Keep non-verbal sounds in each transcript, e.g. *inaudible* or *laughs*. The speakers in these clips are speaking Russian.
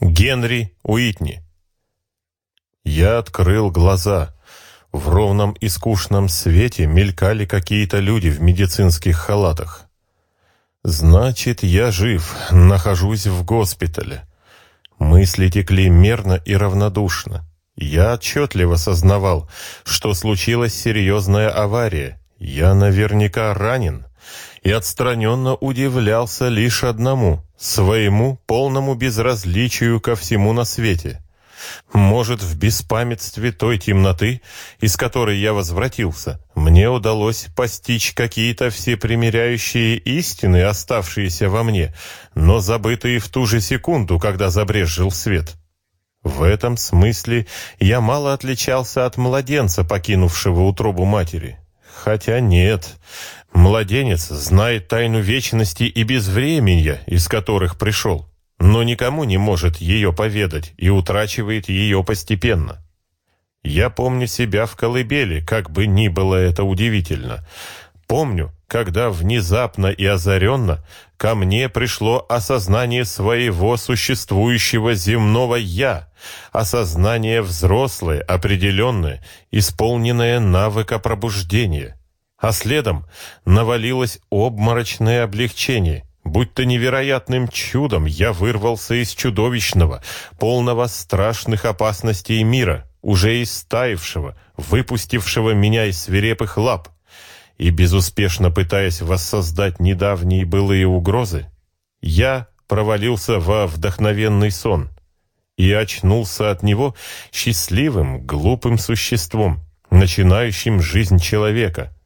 Генри Уитни. Я открыл глаза. В ровном и скучном свете мелькали какие-то люди в медицинских халатах. Значит, я жив, нахожусь в госпитале. Мысли текли мерно и равнодушно. Я отчетливо сознавал, что случилась серьезная авария. Я наверняка ранен. И отстраненно удивлялся лишь одному — своему полному безразличию ко всему на свете. Может, в беспамятстве той темноты, из которой я возвратился, мне удалось постичь какие-то всепримиряющие истины, оставшиеся во мне, но забытые в ту же секунду, когда забрезжил свет. В этом смысле я мало отличался от младенца, покинувшего утробу матери. Хотя нет, младенец знает тайну вечности и безвременья, из которых пришел но никому не может ее поведать и утрачивает ее постепенно. Я помню себя в колыбели, как бы ни было это удивительно. Помню, когда внезапно и озаренно ко мне пришло осознание своего существующего земного «я», осознание взрослое, определенное, исполненное навыка пробуждения. А следом навалилось обморочное облегчение, Будь-то невероятным чудом я вырвался из чудовищного, полного страшных опасностей мира, уже истаившего, выпустившего меня из свирепых лап, и безуспешно пытаясь воссоздать недавние былые угрозы, я провалился во вдохновенный сон и очнулся от него счастливым, глупым существом, начинающим жизнь человека —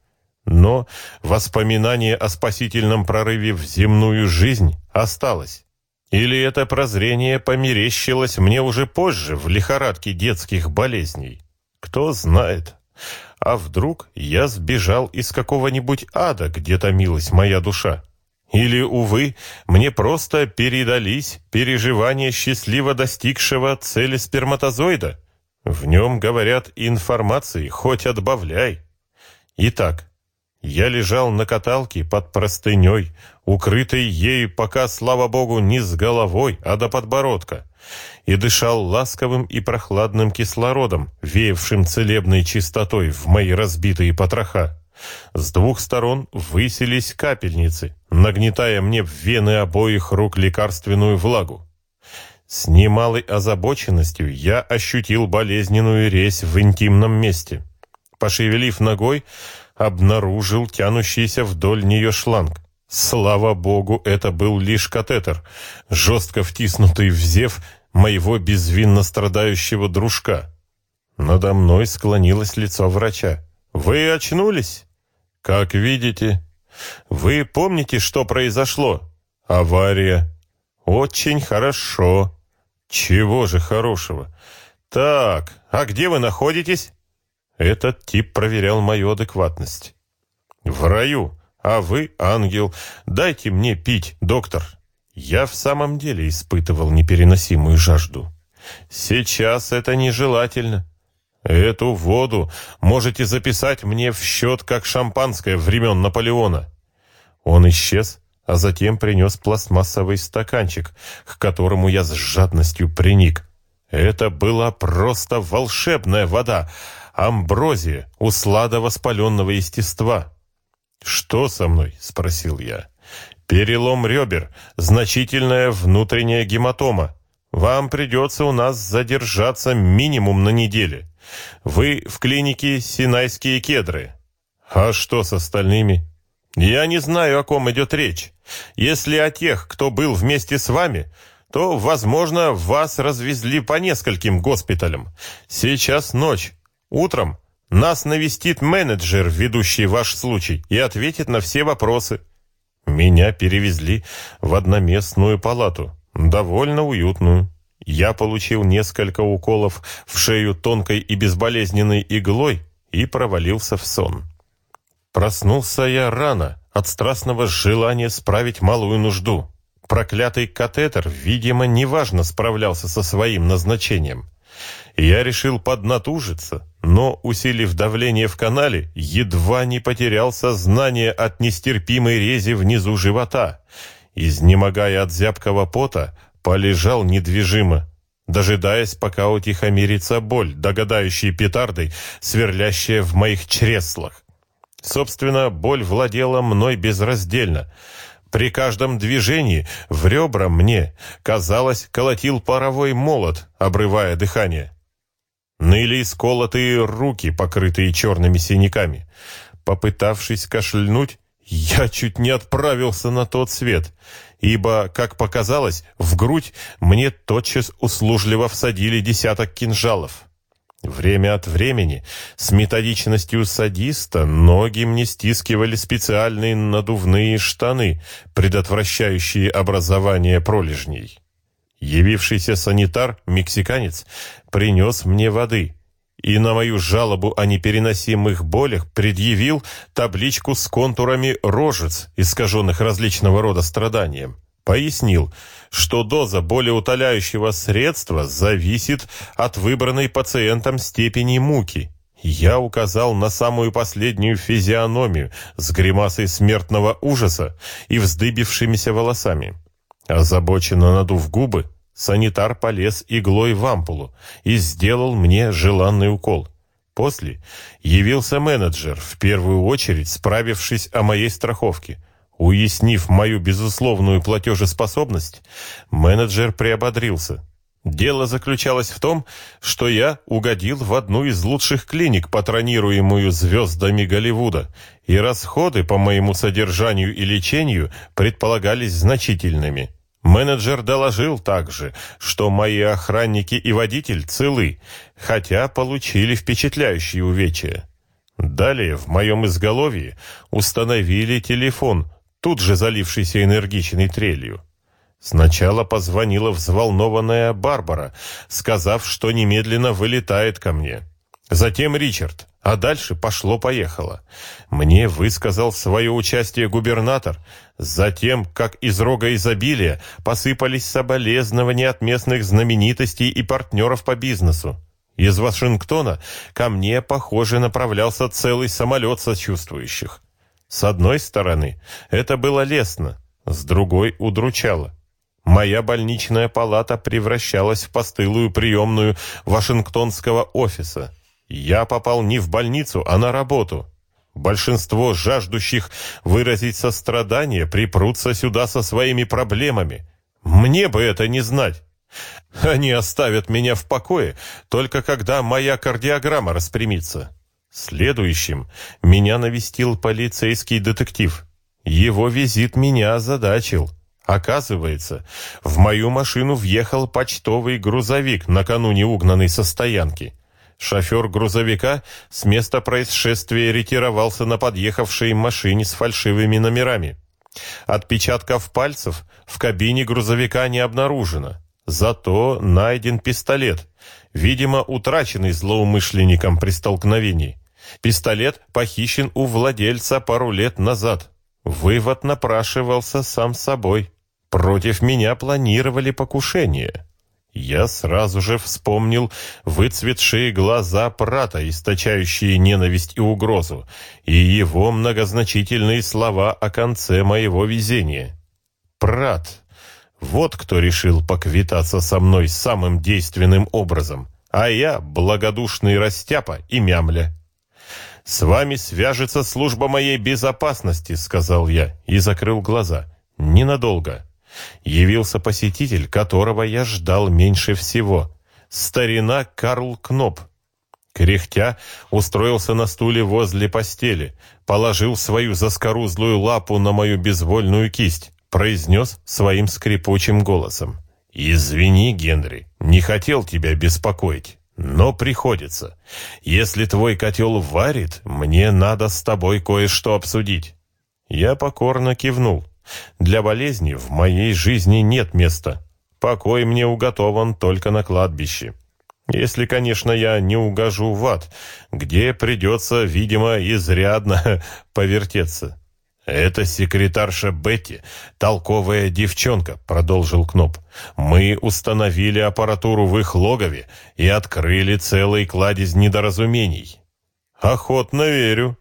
но воспоминание о спасительном прорыве в земную жизнь осталось. Или это прозрение померещилось мне уже позже, в лихорадке детских болезней? Кто знает. А вдруг я сбежал из какого-нибудь ада, где томилась моя душа? Или, увы, мне просто передались переживания счастливо достигшего цели сперматозоида? В нем, говорят, информации хоть отбавляй. Итак, я лежал на каталке под простыней, укрытой ею пока, слава богу, не с головой, а до подбородка, и дышал ласковым и прохладным кислородом, веявшим целебной чистотой в мои разбитые потроха. С двух сторон высились капельницы, нагнетая мне в вены обоих рук лекарственную влагу. С немалой озабоченностью я ощутил болезненную резь в интимном месте. Пошевелив ногой, обнаружил тянущийся вдоль нее шланг. Слава богу, это был лишь катетер, жестко втиснутый в зев моего безвинно страдающего дружка. Надо мной склонилось лицо врача. «Вы очнулись?» «Как видите». «Вы помните, что произошло?» «Авария». «Очень хорошо». «Чего же хорошего?» «Так, а где вы находитесь?» Этот тип проверял мою адекватность. «В раю, а вы ангел. Дайте мне пить, доктор». Я в самом деле испытывал непереносимую жажду. Сейчас это нежелательно. Эту воду можете записать мне в счет как шампанское времен Наполеона. Он исчез, а затем принес пластмассовый стаканчик, к которому я с жадностью приник. Это была просто волшебная вода, амброзия, услада воспаленного естества. «Что со мной?» — спросил я. «Перелом ребер, значительная внутренняя гематома. Вам придется у нас задержаться минимум на неделе. Вы в клинике Синайские кедры. А что с остальными?» «Я не знаю, о ком идет речь. Если о тех, кто был вместе с вами, то, возможно, вас развезли по нескольким госпиталям. Сейчас ночь. Утром нас навестит менеджер, ведущий ваш случай, и ответит на все вопросы. Меня перевезли в одноместную палату, довольно уютную. Я получил несколько уколов в шею тонкой и безболезненной иглой и провалился в сон. Проснулся я рано от страстного желания справить малую нужду. Проклятый катетер, видимо, неважно справлялся со своим назначением. Я решил поднатужиться, но, усилив давление в канале, едва не потерял сознание от нестерпимой рези внизу живота. Изнемогая от зябкого пота, полежал недвижимо, дожидаясь, пока утихомирится боль, догадающая петардой, сверлящая в моих чреслах. Собственно, боль владела мной безраздельно. При каждом движении в ребра мне, казалось, колотил паровой молот, обрывая дыхание. Ныли сколотые руки, покрытые черными синяками. Попытавшись кашлянуть, я чуть не отправился на тот свет, ибо, как показалось, в грудь мне тотчас услужливо всадили десяток кинжалов. Время от времени, с методичностью садиста, ноги мне стискивали специальные надувные штаны, предотвращающие образование пролежней. Явившийся санитар, мексиканец, принес мне воды и на мою жалобу о непереносимых болях предъявил табличку с контурами рожец, искаженных различного рода страданием. Пояснил, что доза болеутоляющего средства зависит от выбранной пациентом степени муки. Я указал на самую последнюю физиономию с гримасой смертного ужаса и вздыбившимися волосами. Озабоченно надув губы, Санитар полез иглой в ампулу и сделал мне желанный укол. После явился менеджер, в первую очередь справившись о моей страховке. Уяснив мою безусловную платежеспособность, менеджер приободрился. Дело заключалось в том, что я угодил в одну из лучших клиник, патронируемую звездами Голливуда, и расходы по моему содержанию и лечению предполагались значительными. Менеджер доложил также, что мои охранники и водитель целы, хотя получили впечатляющие увечья. Далее в моем изголовье установили телефон, тут же залившийся энергичной трелью. Сначала позвонила взволнованная Барбара, сказав, что немедленно вылетает ко мне. Затем Ричард, а дальше пошло-поехало. Мне высказал свое участие губернатор. Затем, как из рога изобилия, посыпались соболезнования от местных знаменитостей и партнеров по бизнесу. Из Вашингтона ко мне, похоже, направлялся целый самолет сочувствующих. С одной стороны, это было лестно, с другой удручало. Моя больничная палата превращалась в постылую приемную Вашингтонского офиса. Я попал не в больницу, а на работу. Большинство жаждущих выразить сострадание припрутся сюда со своими проблемами. Мне бы это не знать. Они оставят меня в покое, только когда моя кардиограмма распрямится. Следующим меня навестил полицейский детектив. Его визит меня озадачил. Оказывается, в мою машину въехал почтовый грузовик, накануне угнанный со стоянки. Шофер грузовика с места происшествия ретировался на подъехавшей машине с фальшивыми номерами. Отпечатков пальцев в кабине грузовика не обнаружено. Зато найден пистолет, видимо, утраченный злоумышленником при столкновении. Пистолет похищен у владельца пару лет назад. Вывод напрашивался сам собой. Против меня планировали покушение. Я сразу же вспомнил выцветшие глаза Прата, источающие ненависть и угрозу, и его многозначительные слова о конце моего везения. Прат, вот кто решил поквитаться со мной самым действенным образом, а я благодушный растяпа и мямля. «С вами свяжется служба моей безопасности», — сказал я и закрыл глаза. «Ненадолго». Явился посетитель, которого я ждал меньше всего. Старина Карл Кноп. Кряхтя устроился на стуле возле постели, положил свою заскорузлую лапу на мою безвольную кисть, произнес своим скрипучим голосом. «Извини, Генри, не хотел тебя беспокоить, но приходится. Если твой котел варит, мне надо с тобой кое-что обсудить». Я покорно кивнул. Для болезни в моей жизни нет места. Покой мне уготован только на кладбище. Если, конечно, я не угожу в ад, где придется, видимо, изрядно *laughs* повертеться. «Это секретарша Бетти, толковая девчонка», — продолжил Кноп. «Мы установили аппаратуру в их логове и открыли целый кладезь недоразумений». «Охотно верю.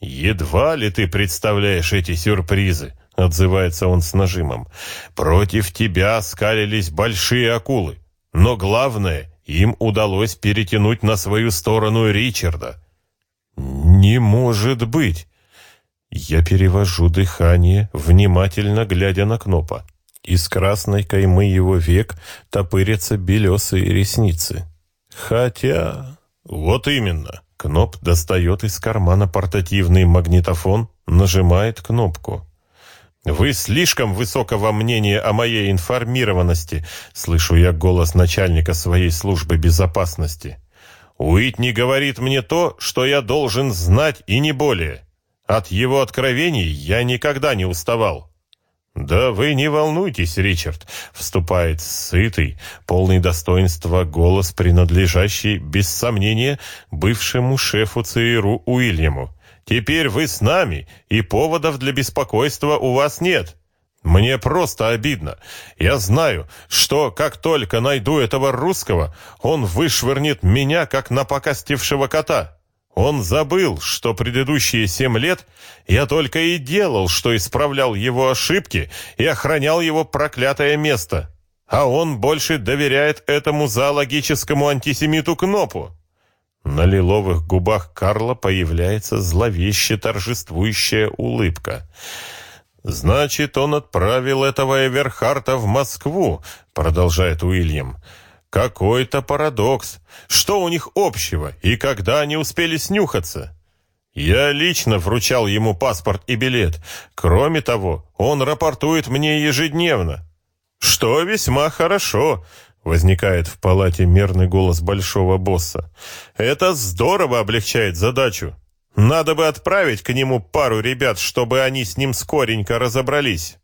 Едва ли ты представляешь эти сюрпризы», — отзывается он с нажимом. «Против тебя скалились большие акулы, но главное, им удалось перетянуть на свою сторону Ричарда». «Не может быть!» Я перевожу дыхание, внимательно глядя на Кнопа. Из красной каймы его век топырятся белесые ресницы. Хотя... Вот именно. Кноп достает из кармана портативный магнитофон, нажимает кнопку. «Вы слишком высокого мнения о моей информированности», слышу я голос начальника своей службы безопасности. «Уитни говорит мне то, что я должен знать и не более. От его откровений я никогда не уставал». «Да вы не волнуйтесь, Ричард», — вступает сытый, полный достоинства голос, принадлежащий, без сомнения, бывшему шефу ЦРУ Уильяму. Теперь вы с нами, и поводов для беспокойства у вас нет. Мне просто обидно. Я знаю, что как только найду этого русского, он вышвырнет меня, как напакостившего кота. Он забыл, что предыдущие семь лет я только и делал, что исправлял его ошибки и охранял его проклятое место. А он больше доверяет этому зоологическому антисемиту Кнопу. На лиловых губах Карла появляется зловеще торжествующая улыбка. «Значит, он отправил этого Эверхарта в Москву», — продолжает Уильям. «Какой-то парадокс. Что у них общего, и когда они успели снюхаться?» «Я лично вручал ему паспорт и билет. Кроме того, он рапортует мне ежедневно». «Что весьма хорошо», Возникает в палате мерный голос большого босса. «Это здорово облегчает задачу. Надо бы отправить к нему пару ребят, чтобы они с ним скоренько разобрались».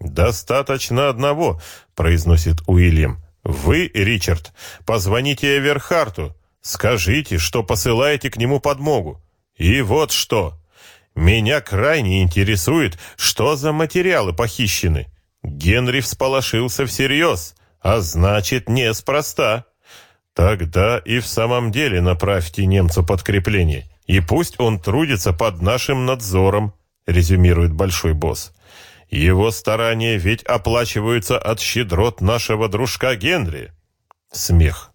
«Достаточно одного», — произносит Уильям. «Вы, Ричард, позвоните Эверхарту, скажите, что посылаете к нему подмогу. И вот что. Меня крайне интересует, что за материалы похищены. Генри всполошился всерьез» а значит, неспроста. Тогда и в самом деле направьте немцу подкрепление, и пусть он трудится под нашим надзором, резюмирует большой босс. Его старания ведь оплачиваются от щедрот нашего дружка Генри. Смех.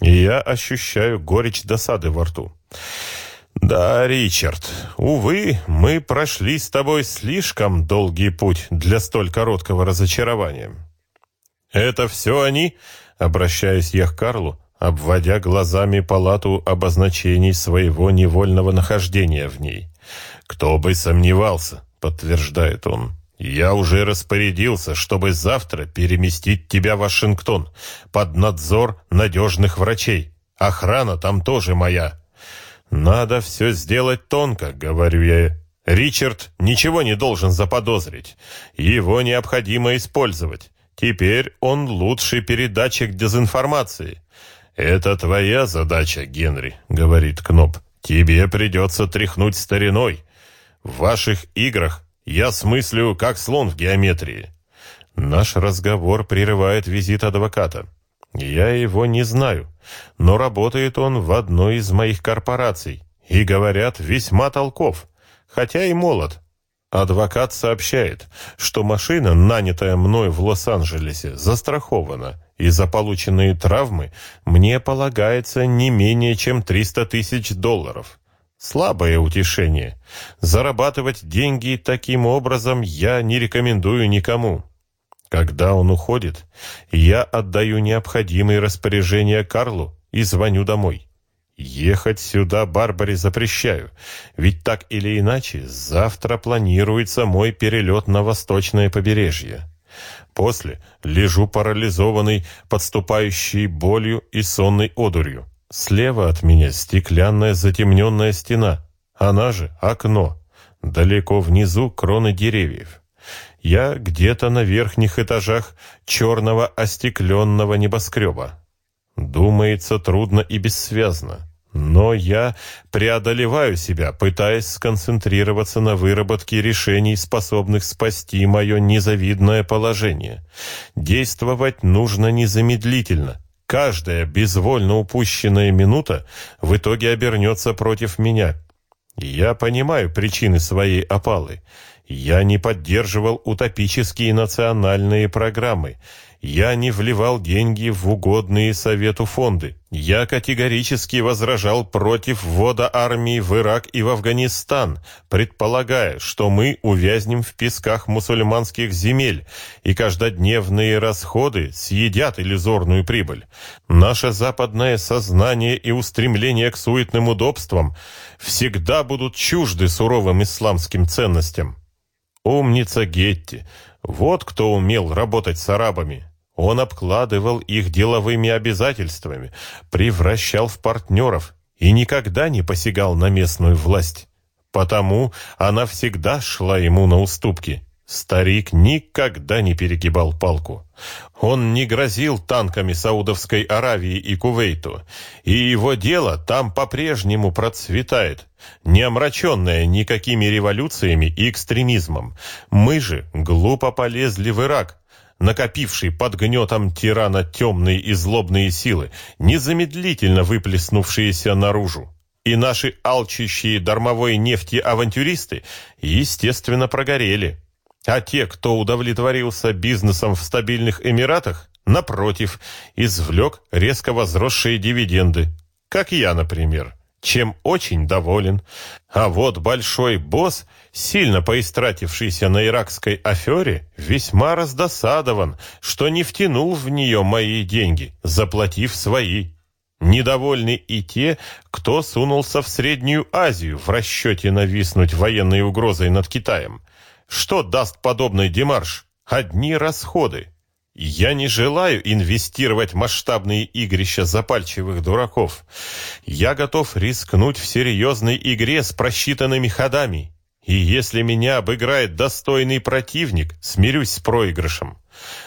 Я ощущаю горечь досады во рту. Да, Ричард, увы, мы прошли с тобой слишком долгий путь для столь короткого разочарования. «Это все они?» — обращаясь я к Карлу, обводя глазами палату обозначений своего невольного нахождения в ней. «Кто бы сомневался», — подтверждает он. «Я уже распорядился, чтобы завтра переместить тебя в Вашингтон под надзор надежных врачей. Охрана там тоже моя». «Надо все сделать тонко», — говорю я. «Ричард ничего не должен заподозрить. Его необходимо использовать. Теперь он лучший передатчик дезинформации. «Это твоя задача, Генри», — говорит Кноп. «Тебе придется тряхнуть стариной. В ваших играх я смыслю, как слон в геометрии». Наш разговор прерывает визит адвоката. Я его не знаю, но работает он в одной из моих корпораций. И, говорят, весьма толков, хотя и молод. Адвокат сообщает, что машина, нанятая мной в Лос-Анджелесе, застрахована, и за полученные травмы мне полагается не менее чем 300 тысяч долларов. Слабое утешение. Зарабатывать деньги таким образом я не рекомендую никому. Когда он уходит, я отдаю необходимые распоряжения Карлу и звоню домой. Ехать сюда Барбаре запрещаю, ведь так или иначе завтра планируется мой перелет на восточное побережье. После лежу парализованный, подступающий болью и сонной одурью. Слева от меня стеклянная затемненная стена, она же окно. Далеко внизу кроны деревьев. Я где-то на верхних этажах черного остекленного небоскреба. Думается трудно и бессвязно. Но я преодолеваю себя, пытаясь сконцентрироваться на выработке решений, способных спасти мое незавидное положение. Действовать нужно незамедлительно. Каждая безвольно упущенная минута в итоге обернется против меня. Я понимаю причины своей опалы. Я не поддерживал утопические национальные программы. Я не вливал деньги в угодные Совету фонды. Я категорически возражал против ввода армии в Ирак и в Афганистан, предполагая, что мы увязнем в песках мусульманских земель, и каждодневные расходы съедят иллюзорную прибыль. Наше западное сознание и устремление к суетным удобствам всегда будут чужды суровым исламским ценностям. Умница Гетти. Вот кто умел работать с арабами. Он обкладывал их деловыми обязательствами, превращал в партнеров и никогда не посягал на местную власть. Потому она всегда шла ему на уступки. Старик никогда не перегибал палку. Он не грозил танками Саудовской Аравии и Кувейту, и его дело там по-прежнему процветает, не омраченное никакими революциями и экстремизмом. Мы же глупо полезли в Ирак, накопивший под гнетом тирана темные и злобные силы, незамедлительно выплеснувшиеся наружу. И наши алчущие дармовой нефти авантюристы, естественно, прогорели. А те, кто удовлетворился бизнесом в стабильных Эмиратах, напротив, извлек резко возросшие дивиденды. Как я, например чем очень доволен. А вот большой босс, сильно поистратившийся на иракской афере, весьма раздосадован, что не втянул в нее мои деньги, заплатив свои. Недовольны и те, кто сунулся в Среднюю Азию в расчете нависнуть военной угрозой над Китаем. Что даст подобный демарш? Одни расходы. Я не желаю инвестировать масштабные игрища запальчивых дураков. Я готов рискнуть в серьезной игре с просчитанными ходами. И если меня обыграет достойный противник, смирюсь с проигрышем.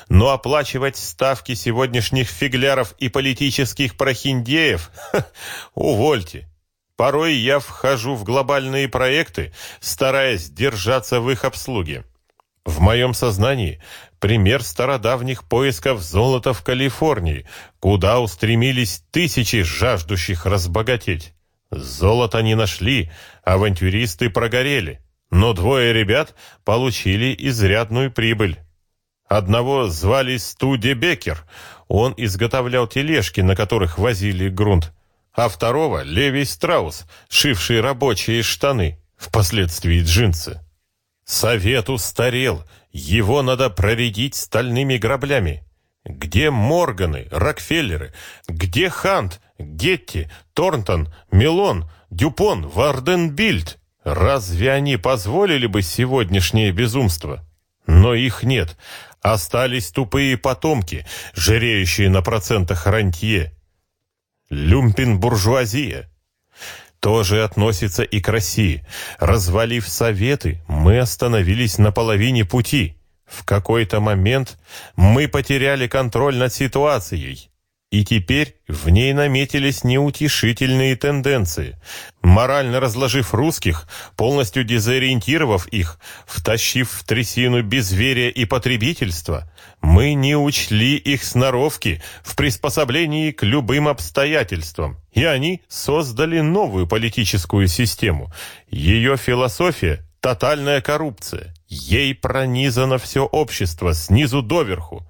Но оплачивать ставки сегодняшних фигляров и политических прохиндеев — увольте. Порой я вхожу в глобальные проекты, стараясь держаться в их обслуге. В моем сознании пример стародавних поисков золота в Калифорнии, куда устремились тысячи жаждущих разбогатеть. Золото не нашли, авантюристы прогорели, но двое ребят получили изрядную прибыль. Одного звали Студи Беккер, он изготовлял тележки, на которых возили грунт, а второго — Леви Страус, шивший рабочие штаны, впоследствии джинсы. Совет устарел, его надо проредить стальными граблями. Где Морганы, Рокфеллеры? Где Хант, Гетти, Торнтон, Милон, Дюпон, Варденбильд? Разве они позволили бы сегодняшнее безумство? Но их нет. Остались тупые потомки, жиреющие на процентах рантье. Люмпин-буржуазия тоже относится и к России. Развалив Советы, мы остановились на половине пути. В какой-то момент мы потеряли контроль над ситуацией. И теперь в ней наметились неутешительные тенденции. Морально разложив русских, полностью дезориентировав их, втащив в трясину безверия и потребительства, мы не учли их сноровки в приспособлении к любым обстоятельствам. И они создали новую политическую систему. Ее философия – тотальная коррупция. Ей пронизано все общество снизу доверху.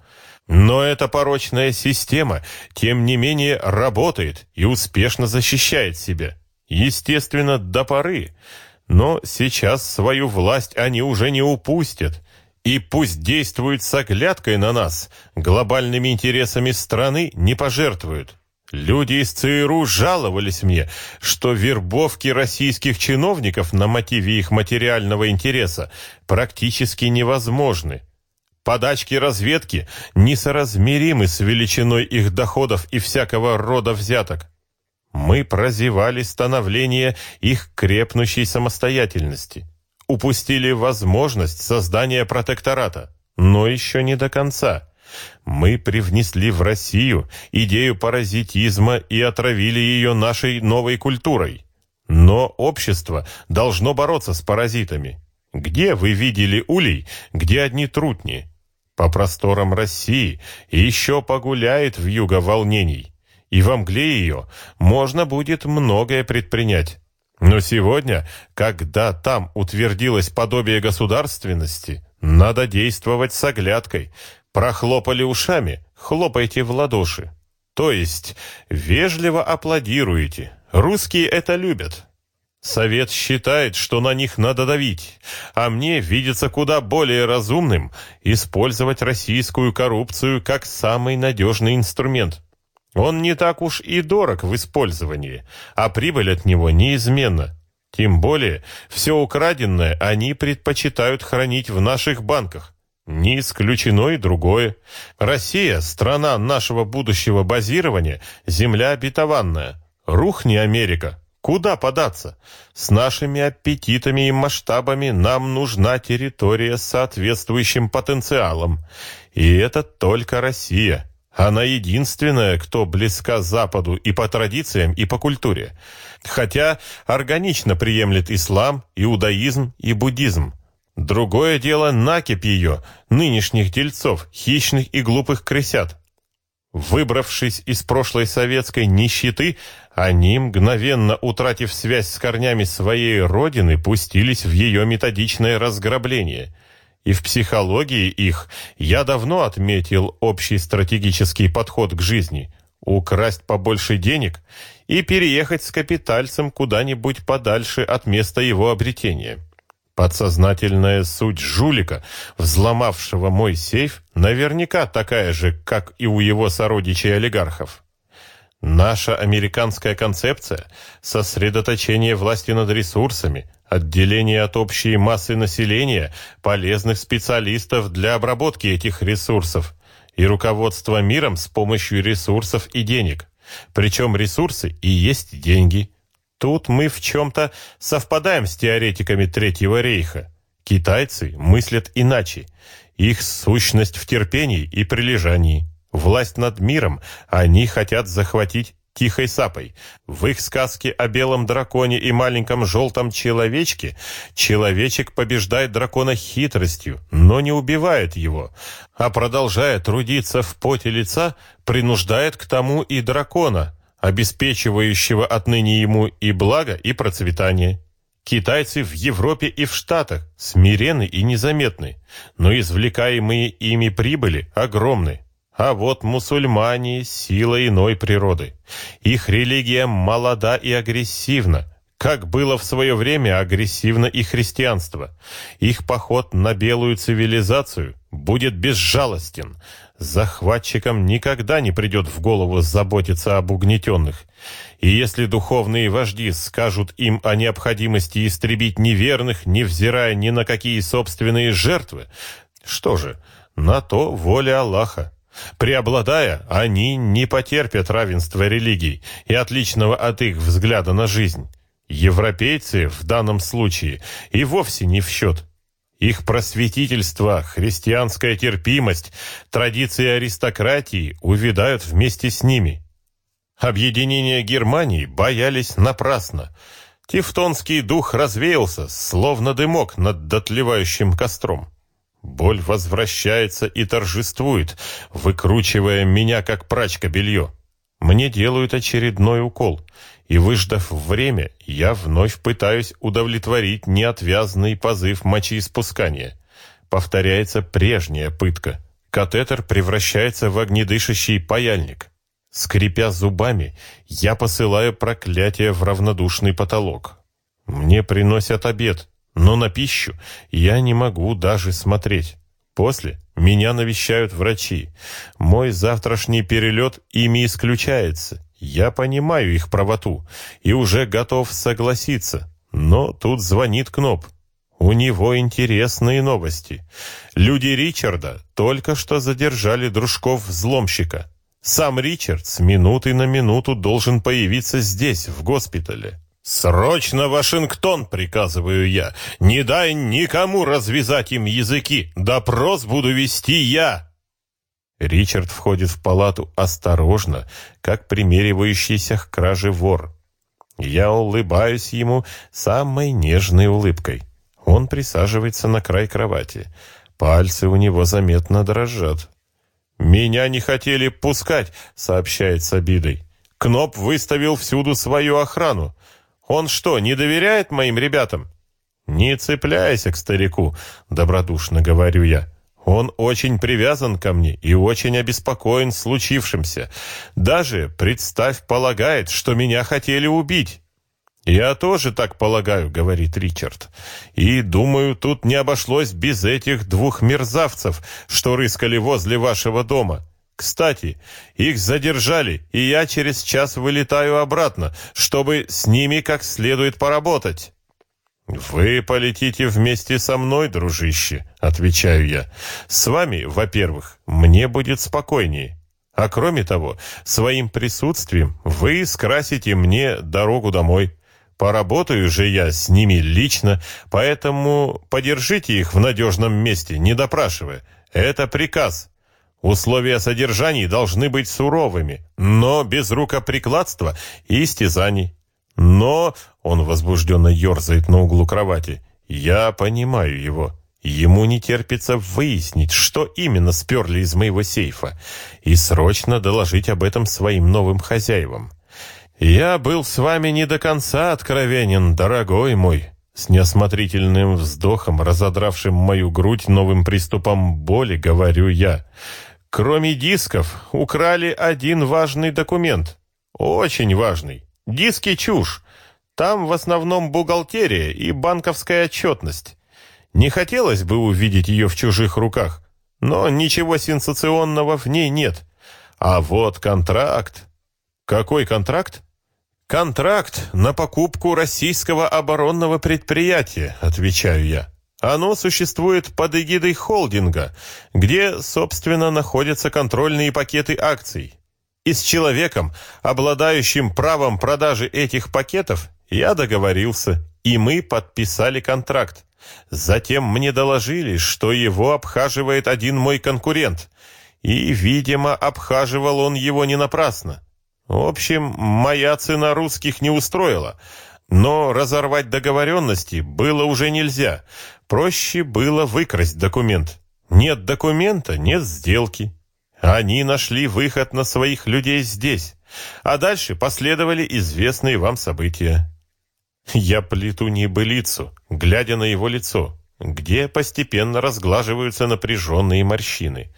Но эта порочная система, тем не менее, работает и успешно защищает себя. Естественно, до поры. Но сейчас свою власть они уже не упустят. И пусть действуют с оглядкой на нас, глобальными интересами страны не пожертвуют. Люди из ЦРУ жаловались мне, что вербовки российских чиновников на мотиве их материального интереса практически невозможны. Подачки разведки несоразмеримы с величиной их доходов и всякого рода взяток. Мы прозевали становление их крепнущей самостоятельности. Упустили возможность создания протектората, но еще не до конца. Мы привнесли в Россию идею паразитизма и отравили ее нашей новой культурой. Но общество должно бороться с паразитами. Где вы видели улей, где одни трутни? По просторам России и еще погуляет в юго волнений. И во мгле ее можно будет многое предпринять. Но сегодня, когда там утвердилось подобие государственности, надо действовать с оглядкой. Прохлопали ушами, хлопайте в ладоши. То есть вежливо аплодируете. Русские это любят. Совет считает, что на них надо давить, а мне видится куда более разумным использовать российскую коррупцию как самый надежный инструмент. Он не так уж и дорог в использовании, а прибыль от него неизменна. Тем более, все украденное они предпочитают хранить в наших банках. Не исключено и другое. Россия – страна нашего будущего базирования, земля обетованная. Рухни Америка, Куда податься? С нашими аппетитами и масштабами нам нужна территория с соответствующим потенциалом. И это только Россия. Она единственная, кто близка Западу и по традициям, и по культуре. Хотя органично приемлет ислам, иудаизм и буддизм. Другое дело накипь ее, нынешних дельцов, хищных и глупых крысят. Выбравшись из прошлой советской нищеты, они, мгновенно утратив связь с корнями своей родины, пустились в ее методичное разграбление. И в психологии их я давно отметил общий стратегический подход к жизни – украсть побольше денег и переехать с капитальцем куда-нибудь подальше от места его обретения. Подсознательная суть жулика, взломавшего мой сейф, наверняка такая же, как и у его сородичей-олигархов. Наша американская концепция – сосредоточение власти над ресурсами, отделение от общей массы населения полезных специалистов для обработки этих ресурсов и руководство миром с помощью ресурсов и денег. Причем ресурсы и есть деньги – Тут мы в чем-то совпадаем с теоретиками Третьего рейха. Китайцы мыслят иначе. Их сущность в терпении и прилежании. Власть над миром они хотят захватить тихой сапой. В их сказке о белом драконе и маленьком желтом человечке человечек побеждает дракона хитростью, но не убивает его, а продолжая трудиться в поте лица, принуждает к тому и дракона, обеспечивающего отныне ему и благо, и процветание. Китайцы в Европе и в Штатах смирены и незаметны, но извлекаемые ими прибыли огромны. А вот мусульмане – сила иной природы. Их религия молода и агрессивна, как было в свое время агрессивно и христианство. Их поход на белую цивилизацию будет безжалостен, захватчикам никогда не придет в голову заботиться об угнетенных. И если духовные вожди скажут им о необходимости истребить неверных, невзирая ни на какие собственные жертвы, что же, на то воля Аллаха. Преобладая, они не потерпят равенства религий и отличного от их взгляда на жизнь. Европейцы в данном случае и вовсе не в счет. Их просветительство, христианская терпимость, традиции аристократии увядают вместе с ними. Объединение Германии боялись напрасно. Тевтонский дух развеялся, словно дымок над дотлевающим костром. Боль возвращается и торжествует, выкручивая меня, как прачка белье. Мне делают очередной укол — и, выждав время, я вновь пытаюсь удовлетворить неотвязный позыв мочеиспускания. Повторяется прежняя пытка. Катетер превращается в огнедышащий паяльник. Скрипя зубами, я посылаю проклятие в равнодушный потолок. Мне приносят обед, но на пищу я не могу даже смотреть. После меня навещают врачи. Мой завтрашний перелет ими исключается. Я понимаю их правоту и уже готов согласиться. Но тут звонит Кноп. У него интересные новости. Люди Ричарда только что задержали дружков-взломщика. Сам Ричард с минуты на минуту должен появиться здесь, в госпитале. «Срочно Вашингтон!» — приказываю я. «Не дай никому развязать им языки! Допрос буду вести я!» Ричард входит в палату осторожно, как примеривающийся к краже вор. Я улыбаюсь ему самой нежной улыбкой. Он присаживается на край кровати. Пальцы у него заметно дрожат. «Меня не хотели пускать», — сообщает с обидой. «Кноп выставил всюду свою охрану. Он что, не доверяет моим ребятам? Не цепляйся к старику, добродушно говорю я. Он очень привязан ко мне и очень обеспокоен случившимся. Даже, представь, полагает, что меня хотели убить. «Я тоже так полагаю», — говорит Ричард. «И, думаю, тут не обошлось без этих двух мерзавцев, что рыскали возле вашего дома. Кстати, их задержали, и я через час вылетаю обратно, чтобы с ними как следует поработать». «Вы полетите вместе со мной, дружище», — отвечаю я. «С вами, во-первых, мне будет спокойнее. А кроме того, своим присутствием вы скрасите мне дорогу домой. Поработаю же я с ними лично, поэтому подержите их в надежном месте, не допрашивая. Это приказ. Условия содержания должны быть суровыми, но без рукоприкладства и истязаний. Но, он возбужденно ерзает на углу кровати, я понимаю его. Ему не терпится выяснить, что именно сперли из моего сейфа, и срочно доложить об этом своим новым хозяевам. «Я был с вами не до конца откровенен, дорогой мой», с неосмотрительным вздохом, разодравшим мою грудь новым приступом боли, говорю я. «Кроме дисков, украли один важный документ. Очень важный. Диски чушь. Там в основном бухгалтерия и банковская отчетность. Не хотелось бы увидеть ее в чужих руках, но ничего сенсационного в ней нет. А вот контракт. Какой контракт? «Контракт на покупку российского оборонного предприятия», — отвечаю я. «Оно существует под эгидой холдинга, где, собственно, находятся контрольные пакеты акций. И с человеком, обладающим правом продажи этих пакетов, я договорился, и мы подписали контракт. Затем мне доложили, что его обхаживает один мой конкурент, и, видимо, обхаживал он его не напрасно. В общем, моя цена русских не устроила, но разорвать договоренности было уже нельзя. Проще было выкрасть документ. Нет документа, нет сделки. Они нашли выход на своих людей здесь, а дальше последовали известные вам события. Я плету небылицу, глядя на его лицо, где постепенно разглаживаются напряженные морщины.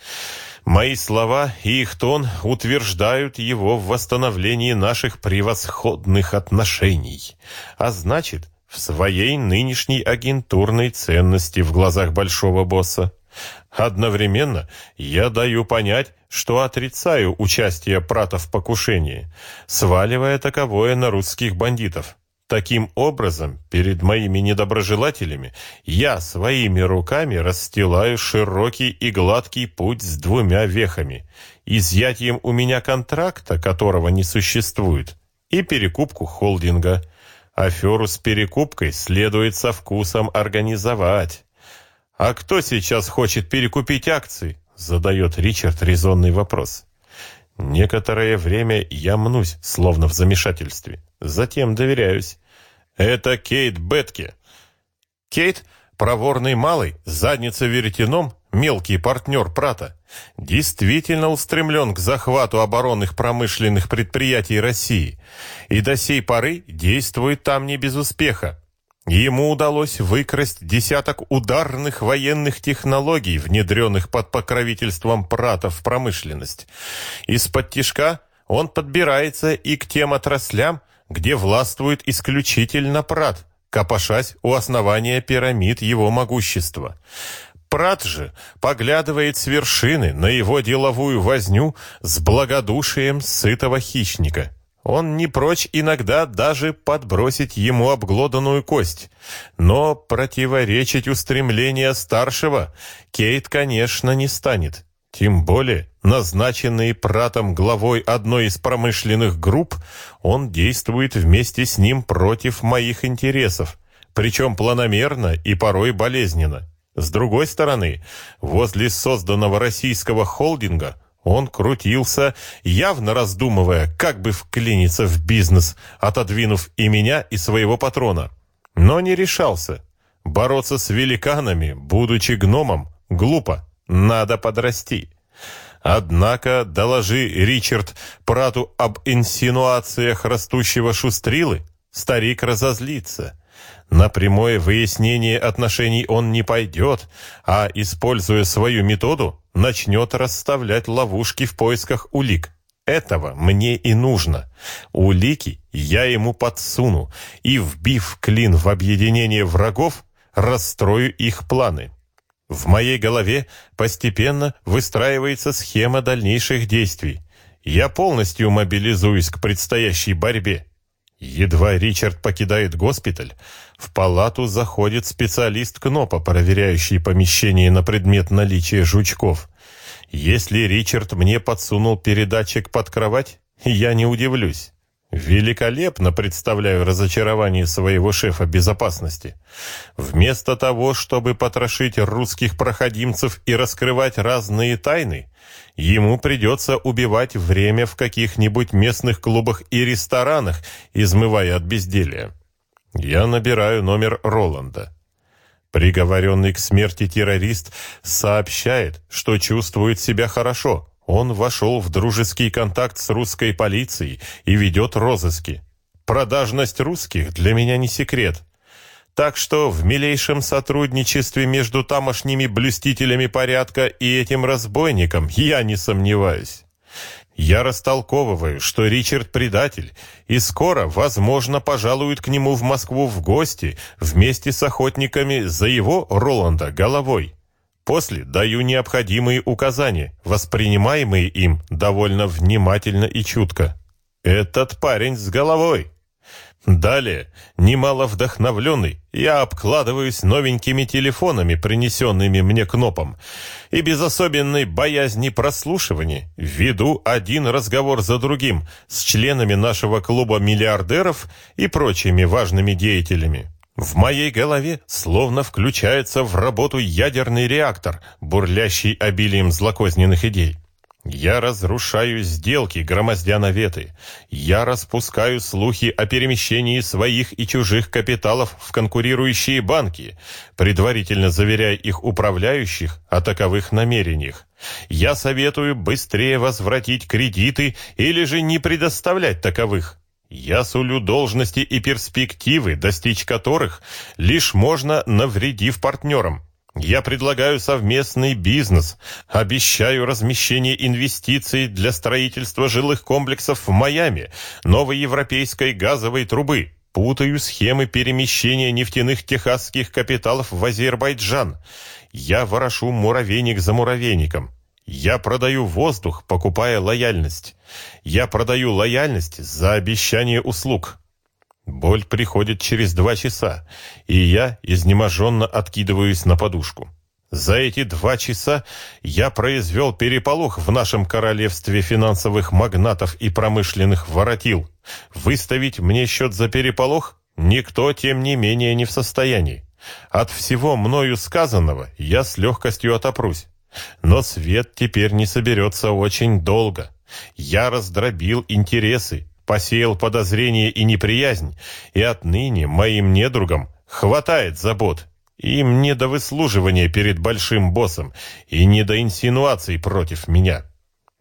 Мои слова и их тон утверждают его в восстановлении наших превосходных отношений, а значит, в своей нынешней агентурной ценности в глазах большого босса. Одновременно я даю понять, что отрицаю участие Прата в покушении, сваливая таковое на русских бандитов. Таким образом, перед моими недоброжелателями я своими руками расстилаю широкий и гладкий путь с двумя вехами, изъятием у меня контракта, которого не существует, и перекупку холдинга. Аферу с перекупкой следует со вкусом организовать. «А кто сейчас хочет перекупить акции?» — задает Ричард резонный вопрос. Некоторое время я мнусь, словно в замешательстве. Затем доверяюсь. Это Кейт Бетки. Кейт — проворный малый, задница веретеном, мелкий партнер Прата. Действительно устремлен к захвату оборонных промышленных предприятий России. И до сей поры действует там не без успеха. Ему удалось выкрасть десяток ударных военных технологий, внедренных под покровительством Прата в промышленность. Из-под тишка он подбирается и к тем отраслям, где властвует исключительно Прат, копошась у основания пирамид его могущества. Прат же поглядывает с вершины на его деловую возню с благодушием сытого хищника – он не прочь иногда даже подбросить ему обглоданную кость. Но противоречить устремления старшего Кейт, конечно, не станет. Тем более, назначенный Пратом главой одной из промышленных групп, он действует вместе с ним против моих интересов, причем планомерно и порой болезненно. С другой стороны, возле созданного российского холдинга – он крутился, явно раздумывая, как бы вклиниться в бизнес, отодвинув и меня, и своего патрона. Но не решался. Бороться с великанами, будучи гномом, глупо. Надо подрасти. Однако, доложи Ричард Прату об инсинуациях растущего шустрилы, Старик разозлится. На прямое выяснение отношений он не пойдет, а, используя свою методу, начнет расставлять ловушки в поисках улик. Этого мне и нужно. Улики я ему подсуну и, вбив клин в объединение врагов, расстрою их планы. В моей голове постепенно выстраивается схема дальнейших действий. Я полностью мобилизуюсь к предстоящей борьбе. Едва Ричард покидает госпиталь, в палату заходит специалист КНОПа, проверяющий помещение на предмет наличия жучков. Если Ричард мне подсунул передатчик под кровать, я не удивлюсь. Великолепно представляю разочарование своего шефа безопасности. Вместо того, чтобы потрошить русских проходимцев и раскрывать разные тайны, ему придется убивать время в каких-нибудь местных клубах и ресторанах, измывая от безделия. Я набираю номер Роланда. Приговоренный к смерти террорист сообщает, что чувствует себя хорошо, он вошел в дружеский контакт с русской полицией и ведет розыски. Продажность русских для меня не секрет. Так что в милейшем сотрудничестве между тамошними блюстителями порядка и этим разбойником я не сомневаюсь. Я растолковываю, что Ричард предатель, и скоро, возможно, пожалуют к нему в Москву в гости вместе с охотниками за его, Роланда, головой. После даю необходимые указания, воспринимаемые им довольно внимательно и чутко. Этот парень с головой. Далее, немало вдохновленный, я обкладываюсь новенькими телефонами, принесенными мне кнопом, и без особенной боязни прослушивания веду один разговор за другим с членами нашего клуба миллиардеров и прочими важными деятелями. В моей голове словно включается в работу ядерный реактор, бурлящий обилием злокозненных идей. Я разрушаю сделки, громоздя наветы. Я распускаю слухи о перемещении своих и чужих капиталов в конкурирующие банки, предварительно заверяя их управляющих о таковых намерениях. Я советую быстрее возвратить кредиты или же не предоставлять таковых. Я сулю должности и перспективы, достичь которых лишь можно, навредив партнерам. Я предлагаю совместный бизнес, обещаю размещение инвестиций для строительства жилых комплексов в Майами, новой европейской газовой трубы, путаю схемы перемещения нефтяных техасских капиталов в Азербайджан. Я ворошу муравейник за муравейником. Я продаю воздух, покупая лояльность. Я продаю лояльность за обещание услуг. Боль приходит через два часа, и я изнеможенно откидываюсь на подушку. За эти два часа я произвел переполох в нашем королевстве финансовых магнатов и промышленных воротил. Выставить мне счет за переполох никто, тем не менее, не в состоянии. От всего мною сказанного я с легкостью отопрусь. Но свет теперь не соберется очень долго. Я раздробил интересы, посеял подозрение и неприязнь, и отныне моим недругам хватает забот. Им не до выслуживания перед большим боссом и не до инсинуаций против меня.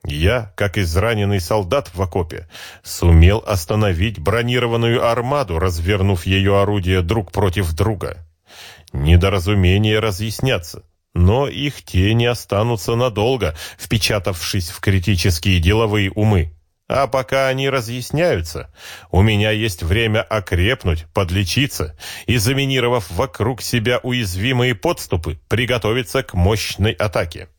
Я, как израненный солдат в окопе, сумел остановить бронированную армаду, развернув ее орудия друг против друга. Недоразумения разъяснятся но их тени останутся надолго, впечатавшись в критические деловые умы. А пока они разъясняются, у меня есть время окрепнуть, подлечиться и, заминировав вокруг себя уязвимые подступы, приготовиться к мощной атаке.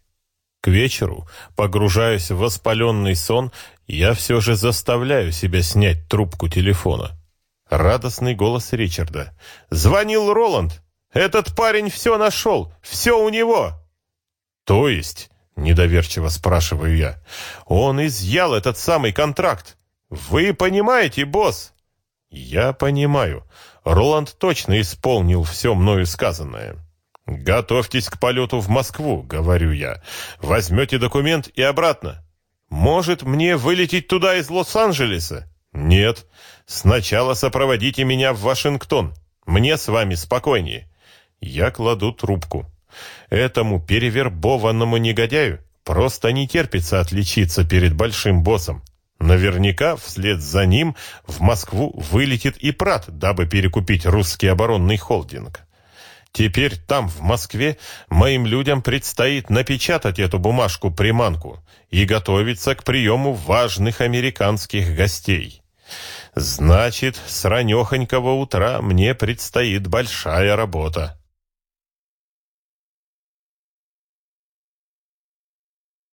К вечеру, погружаясь в воспаленный сон, я все же заставляю себя снять трубку телефона. Радостный голос Ричарда. «Звонил Роланд! Этот парень все нашел, все у него. То есть, недоверчиво спрашиваю я, он изъял этот самый контракт. Вы понимаете, босс? Я понимаю. Роланд точно исполнил все мною сказанное. «Готовьтесь к полету в Москву», — говорю я. «Возьмете документ и обратно». «Может, мне вылететь туда из Лос-Анджелеса?» «Нет. Сначала сопроводите меня в Вашингтон. Мне с вами спокойнее. Я кладу трубку. Этому перевербованному негодяю просто не терпится отличиться перед большим боссом. Наверняка вслед за ним в Москву вылетит и Прат, дабы перекупить русский оборонный холдинг. Теперь там, в Москве, моим людям предстоит напечатать эту бумажку-приманку и готовиться к приему важных американских гостей. Значит, с ранехонького утра мне предстоит большая работа.